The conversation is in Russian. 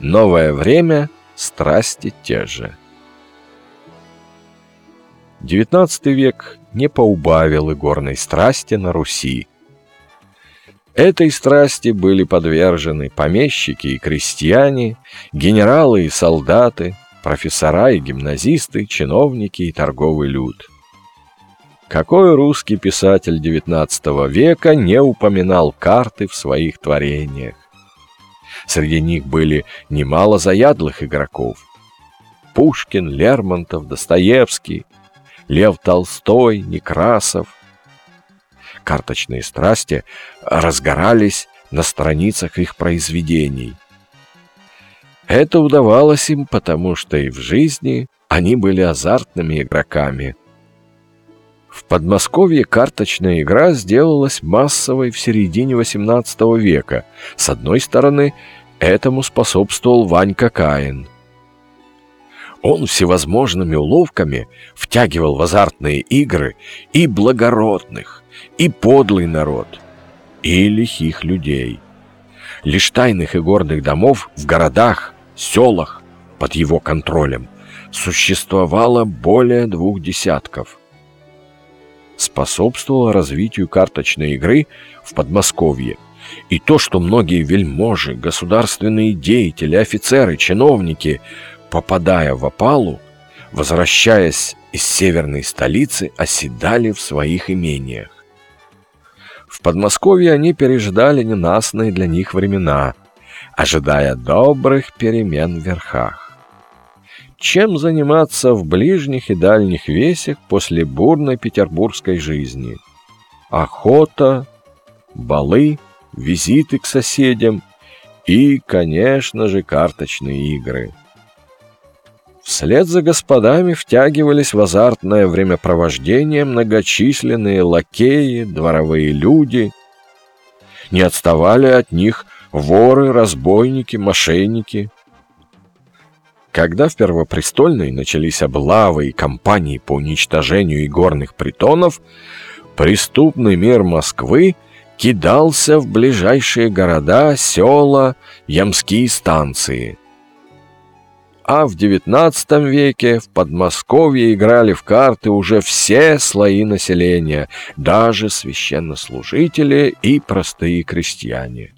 Новое время, страсти те же. XIX век не поубавил и горной страсти на Руси. Этой страсти были подвержены помещики и крестьяне, генералы и солдаты, профессора и гимназисты, чиновники и торговый люд. Какой русский писатель XIX века не упоминал карты в своих творениях? Среди них были немало заядлых игроков. Пушкин, Лермонтов, Достоевский, Лев Толстой, Некрасов. Карточные страсти разгорались на страницах их произведений. Это удавалось им, потому что и в жизни они были азартными игроками. В Подмосковье карточная игра сделалась массовой в середине XVIII века. С одной стороны, этому способствовал Ванька Каин – он всевозможными уловками втягивал в азартные игры и благородных, и подлый народ, и лихих людей. Лишь тайных и гордых домов в городах, селах под его контролем существовало более двух десятков. Способствовало развитию карточной игры в Подмосковье и то, что многие вельможи, государственные деятели, офицеры, чиновники попадая в опалу, возвращаясь из северной столицы, оседали в своих имениях. В Подмосковье они переждали ненастные для них времена, ожидая добрых перемен в верхах. Чем заниматься в ближних и дальних весях после бурной петербургской жизни? Охота, балы, визиты к соседям и, конечно же, карточные игры – Вслед за господами втягивались в азартное времяпровождение многочисленные лакеи, дворовые люди. Не отставали от них воры, разбойники, мошенники. Когда в Первопрестольной начались облавы и кампании по уничтожению игорных притонов, преступный мир Москвы кидался в ближайшие города, села, ямские станции – а в XIX веке в Подмосковье играли в карты уже все слои населения, даже священнослужители и простые крестьяне.